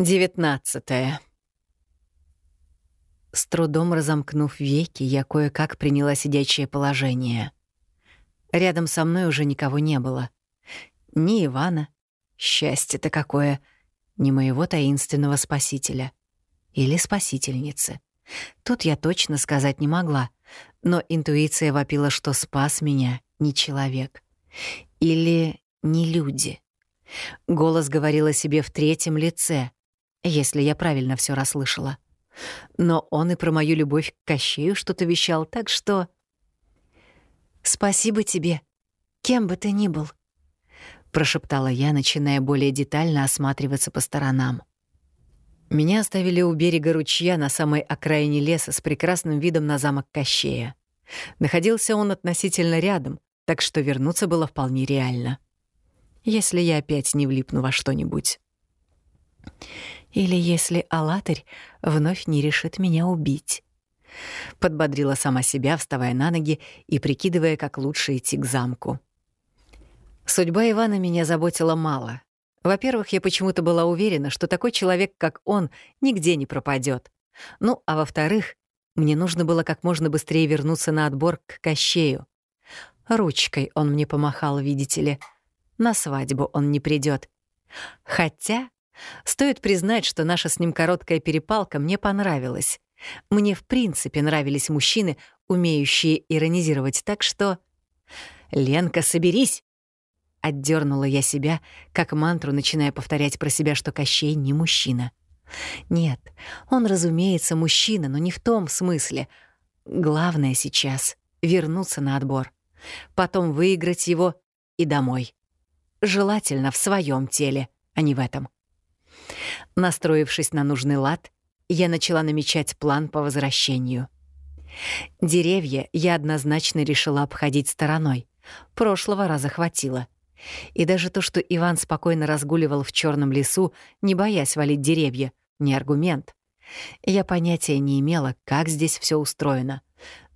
Девятнадцатое. С трудом разомкнув веки, я кое-как приняла сидячее положение. Рядом со мной уже никого не было. Ни Ивана, счастье-то какое, ни моего таинственного спасителя. Или спасительницы. Тут я точно сказать не могла, но интуиция вопила, что спас меня не человек. Или не люди. Голос говорил о себе в третьем лице — если я правильно все расслышала. Но он и про мою любовь к Кощею что-то вещал, так что... «Спасибо тебе, кем бы ты ни был», — прошептала я, начиная более детально осматриваться по сторонам. Меня оставили у берега ручья на самой окраине леса с прекрасным видом на замок Кощея. Находился он относительно рядом, так что вернуться было вполне реально. Если я опять не влипну во что-нибудь. Или если Алатырь вновь не решит меня убить. Подбодрила сама себя, вставая на ноги и прикидывая, как лучше идти к замку. Судьба Ивана меня заботила мало. Во-первых, я почему-то была уверена, что такой человек, как он, нигде не пропадет. Ну, а во-вторых, мне нужно было как можно быстрее вернуться на отбор к Кощею. Ручкой он мне помахал, видите ли. На свадьбу он не придет. Хотя Стоит признать, что наша с ним короткая перепалка мне понравилась. Мне в принципе нравились мужчины, умеющие иронизировать так, что... «Ленка, соберись!» Отдернула я себя, как мантру, начиная повторять про себя, что Кощей не мужчина. Нет, он, разумеется, мужчина, но не в том смысле. Главное сейчас — вернуться на отбор. Потом выиграть его и домой. Желательно в своем теле, а не в этом. Настроившись на нужный лад, я начала намечать план по возвращению. Деревья я однозначно решила обходить стороной. Прошлого раза хватило. И даже то, что Иван спокойно разгуливал в черном лесу, не боясь валить деревья, не аргумент. Я понятия не имела, как здесь все устроено.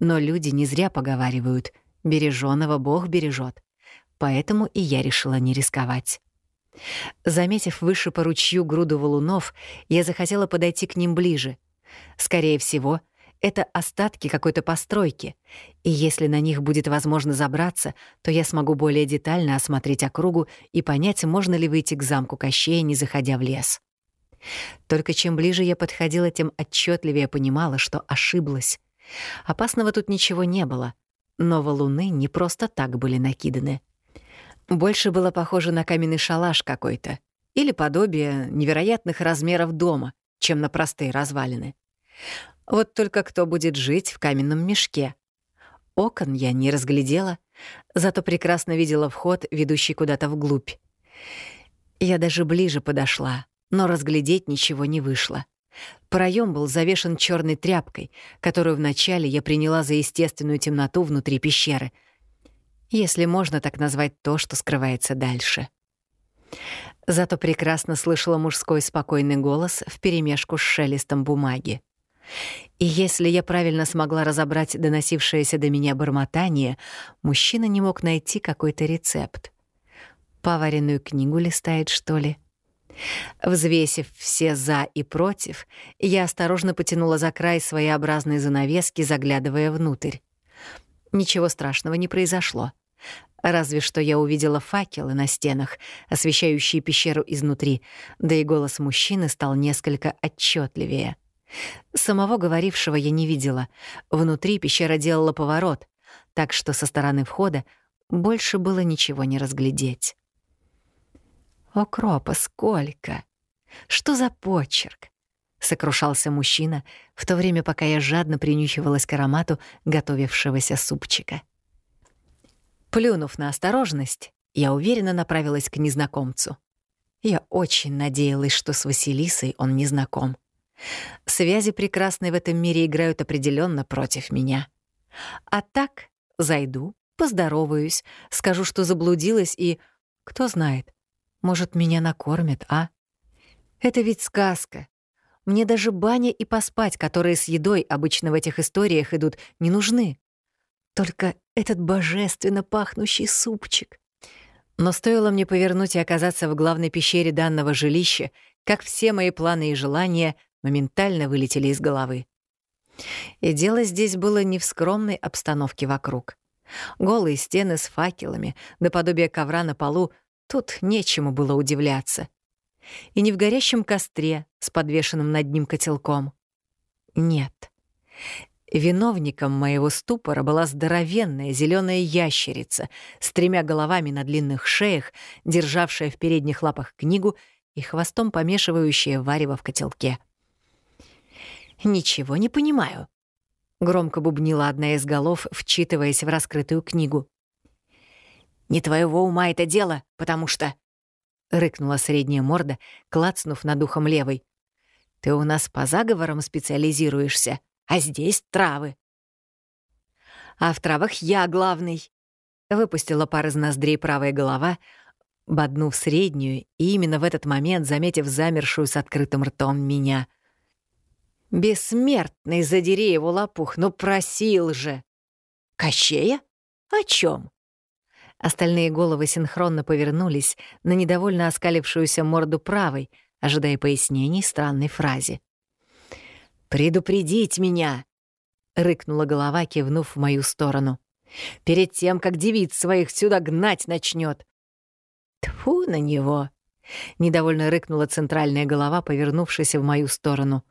Но люди не зря поговаривают «бережёного Бог бережет». Поэтому и я решила не рисковать. Заметив выше по ручью груду валунов, я захотела подойти к ним ближе. Скорее всего, это остатки какой-то постройки, и если на них будет возможно забраться, то я смогу более детально осмотреть округу и понять, можно ли выйти к замку Кощея, не заходя в лес. Только чем ближе я подходила, тем отчетливее понимала, что ошиблась. Опасного тут ничего не было, но валуны не просто так были накиданы — больше было похоже на каменный шалаш какой-то или подобие невероятных размеров дома, чем на простые развалины. Вот только кто будет жить в каменном мешке? Окон я не разглядела, зато прекрасно видела вход, ведущий куда-то вглубь. Я даже ближе подошла, но разглядеть ничего не вышло. Проем был завешен черной тряпкой, которую вначале я приняла за естественную темноту внутри пещеры — если можно так назвать то, что скрывается дальше. Зато прекрасно слышала мужской спокойный голос вперемешку с шелестом бумаги. И если я правильно смогла разобрать доносившееся до меня бормотание, мужчина не мог найти какой-то рецепт. Поваренную книгу листает, что ли? Взвесив все «за» и «против», я осторожно потянула за край своеобразной занавески, заглядывая внутрь. Ничего страшного не произошло. Разве что я увидела факелы на стенах, освещающие пещеру изнутри, да и голос мужчины стал несколько отчетливее. Самого говорившего я не видела. Внутри пещера делала поворот, так что со стороны входа больше было ничего не разглядеть. «О, кропа, сколько! Что за почерк?» — сокрушался мужчина, в то время, пока я жадно принюхивалась к аромату готовившегося супчика. Плюнув на осторожность, я уверенно направилась к незнакомцу. Я очень надеялась, что с Василисой он не знаком. Связи прекрасные в этом мире играют определенно против меня. А так зайду, поздороваюсь, скажу, что заблудилась и... Кто знает, может, меня накормят, а? Это ведь сказка. Мне даже баня и поспать, которые с едой обычно в этих историях идут, не нужны. Только этот божественно пахнущий супчик. Но стоило мне повернуть и оказаться в главной пещере данного жилища, как все мои планы и желания моментально вылетели из головы. И дело здесь было не в скромной обстановке вокруг. Голые стены с факелами, наподобие ковра на полу, тут нечему было удивляться. И не в горящем костре с подвешенным над ним котелком. Нет. Виновником моего ступора была здоровенная зеленая ящерица с тремя головами на длинных шеях, державшая в передних лапах книгу и хвостом помешивающая варево в котелке. «Ничего не понимаю», — громко бубнила одна из голов, вчитываясь в раскрытую книгу. «Не твоего ума это дело, потому что...» — рыкнула средняя морда, клацнув над ухом левой. «Ты у нас по заговорам специализируешься, а здесь травы». «А в травах я главный», — выпустила пар из ноздрей правая голова, боднув среднюю, и именно в этот момент заметив замершую с открытым ртом меня — Бессмертный, задери его лопух, ну просил же. Кощея? О чем? Остальные головы синхронно повернулись на недовольно оскалившуюся морду правой, ожидая пояснений странной фразе. «Предупредить меня!» — рыкнула голова, кивнув в мою сторону. «Перед тем, как девиц своих сюда гнать начнет. Тфу на него!» — недовольно рыкнула центральная голова, повернувшись в мою сторону.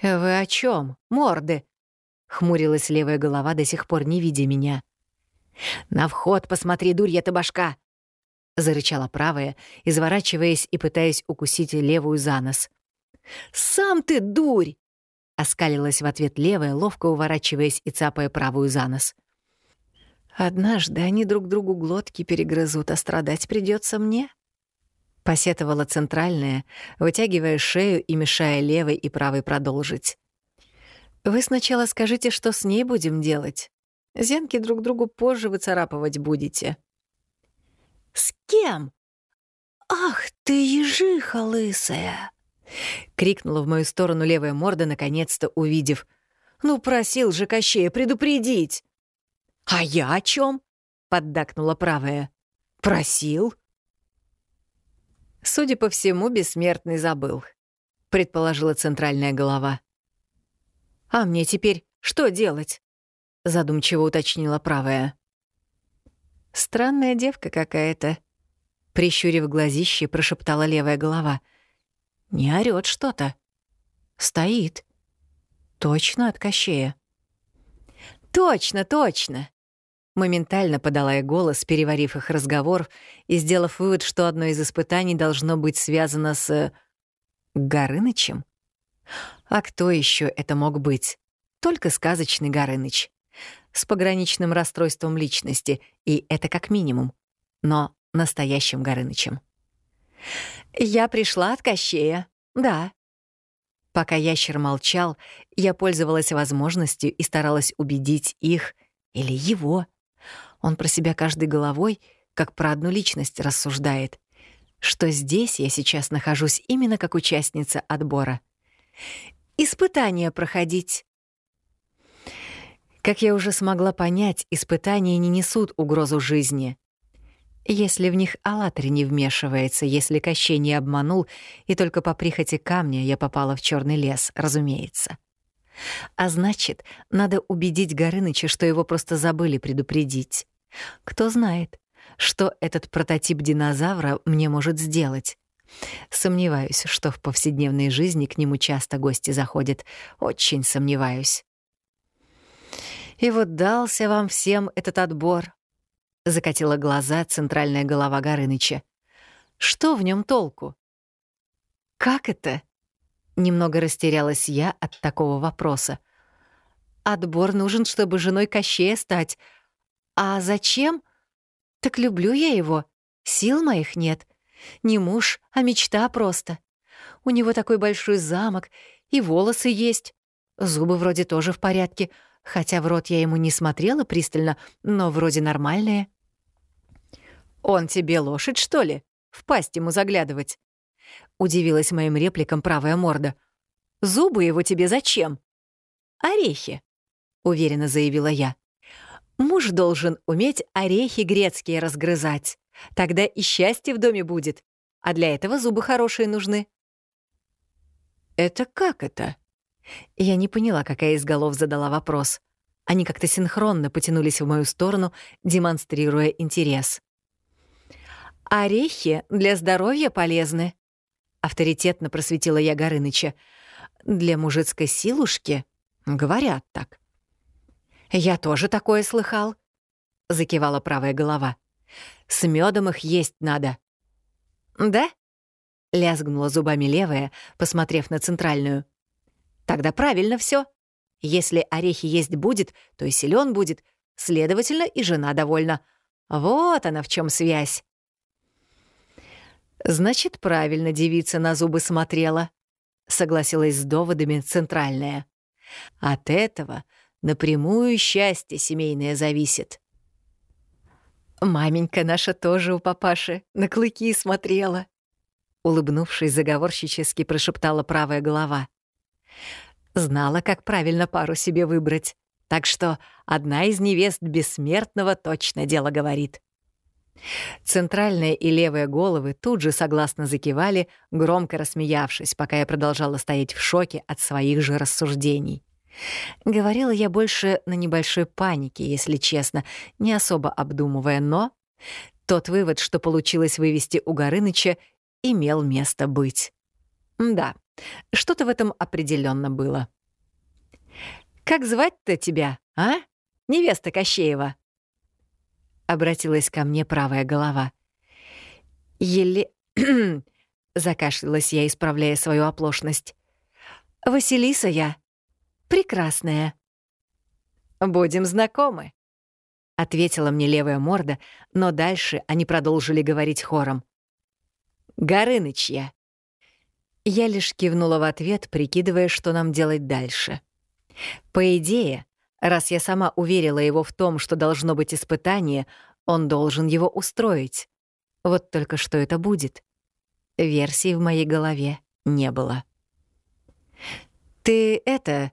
«Вы о чем, морды?» — хмурилась левая голова, до сих пор не видя меня. «На вход посмотри, дурья-то башка!» — зарычала правая, изворачиваясь и пытаясь укусить левую за нос. «Сам ты дурь!» — оскалилась в ответ левая, ловко уворачиваясь и цапая правую за нос. «Однажды они друг другу глотки перегрызут, а страдать придется мне», Посетовала центральная, вытягивая шею и мешая левой и правой продолжить. «Вы сначала скажите, что с ней будем делать. Зенки друг другу позже выцарапывать будете». «С кем? Ах ты, ежиха лысая!» — крикнула в мою сторону левая морда, наконец-то увидев. «Ну, просил же Кощея предупредить!» «А я о чем? поддакнула правая. «Просил?» Судя по всему, бессмертный забыл, предположила центральная голова. А мне теперь что делать? задумчиво уточнила правая. Странная девка какая-то, прищурив глазище, прошептала левая голова. Не орёт что-то. Стоит. Точно от Кощея. Точно, точно. Моментально подала я голос, переварив их разговор и сделав вывод, что одно из испытаний должно быть связано с... Горынычем? А кто еще это мог быть? Только сказочный Горыныч. С пограничным расстройством личности, и это как минимум. Но настоящим Горынычем. «Я пришла от Кощея, да». Пока ящер молчал, я пользовалась возможностью и старалась убедить их или его — он про себя каждой головой, как про одну личность, рассуждает. Что здесь я сейчас нахожусь именно как участница отбора. Испытания проходить. Как я уже смогла понять, испытания не несут угрозу жизни. Если в них Аллатри не вмешивается, если Кощей не обманул, и только по прихоти камня я попала в черный лес, разумеется. А значит, надо убедить Горыныча, что его просто забыли предупредить. Кто знает, что этот прототип динозавра мне может сделать. Сомневаюсь, что в повседневной жизни к нему часто гости заходят. Очень сомневаюсь. И вот дался вам всем этот отбор. Закатила глаза центральная голова Горыныча. Что в нем толку? Как это? Немного растерялась я от такого вопроса. Отбор нужен, чтобы женой Кощея стать. А зачем? Так люблю я его. Сил моих нет. Не муж, а мечта просто. У него такой большой замок, и волосы есть. Зубы вроде тоже в порядке, хотя в рот я ему не смотрела пристально, но вроде нормальные. «Он тебе лошадь, что ли? В пасть ему заглядывать?» Удивилась моим репликам правая морда. «Зубы его тебе зачем?» «Орехи», — уверенно заявила я. «Муж должен уметь орехи грецкие разгрызать, Тогда и счастье в доме будет, а для этого зубы хорошие нужны. «Это как это?» Я не поняла, какая из голов задала вопрос. Они как-то синхронно потянулись в мою сторону, демонстрируя интерес. «Орехи для здоровья полезны», — авторитетно просветила я Горыныча. «Для мужицкой силушки говорят так». «Я тоже такое слыхал», — закивала правая голова. «С медом их есть надо». «Да?» — лязгнула зубами левая, посмотрев на центральную. «Тогда правильно все. Если орехи есть будет, то и силен будет, следовательно, и жена довольна. Вот она в чем связь». «Значит, правильно девица на зубы смотрела», — согласилась с доводами центральная. «От этого напрямую счастье семейное зависит». «Маменька наша тоже у папаши на клыки смотрела», — улыбнувшись заговорщически прошептала правая голова. «Знала, как правильно пару себе выбрать, так что одна из невест бессмертного точно дело говорит». Центральная и левая головы тут же согласно закивали, громко рассмеявшись, пока я продолжала стоять в шоке от своих же рассуждений. Говорила я больше на небольшой панике, если честно, не особо обдумывая, но тот вывод, что получилось вывести у Горыныча, имел место быть. Да, что-то в этом определенно было. «Как звать-то тебя, а, невеста Кощеева?» Обратилась ко мне правая голова. «Еле...» — закашлялась я, исправляя свою оплошность. «Василиса я», прекрасная». «Будем знакомы», — ответила мне левая морда, но дальше они продолжили говорить хором. «Горыныч я». Я лишь кивнула в ответ, прикидывая, что нам делать дальше. По идее, раз я сама уверила его в том, что должно быть испытание, он должен его устроить. Вот только что это будет. Версии в моей голове не было. «Ты это...»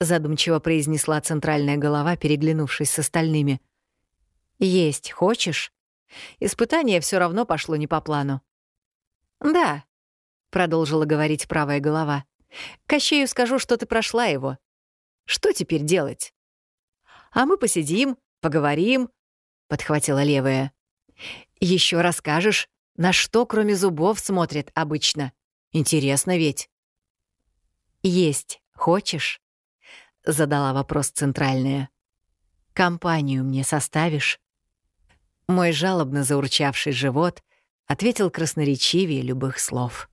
задумчиво произнесла центральная голова, переглянувшись с остальными. Есть хочешь? Испытание все равно пошло не по плану. Да, продолжила говорить правая голова. Кощею скажу, что ты прошла его. Что теперь делать? А мы посидим, поговорим, подхватила левая. Еще расскажешь, на что кроме зубов смотрят обычно. Интересно ведь. Есть хочешь? — задала вопрос центральная. «Компанию мне составишь?» Мой жалобно заурчавший живот ответил красноречивее любых слов.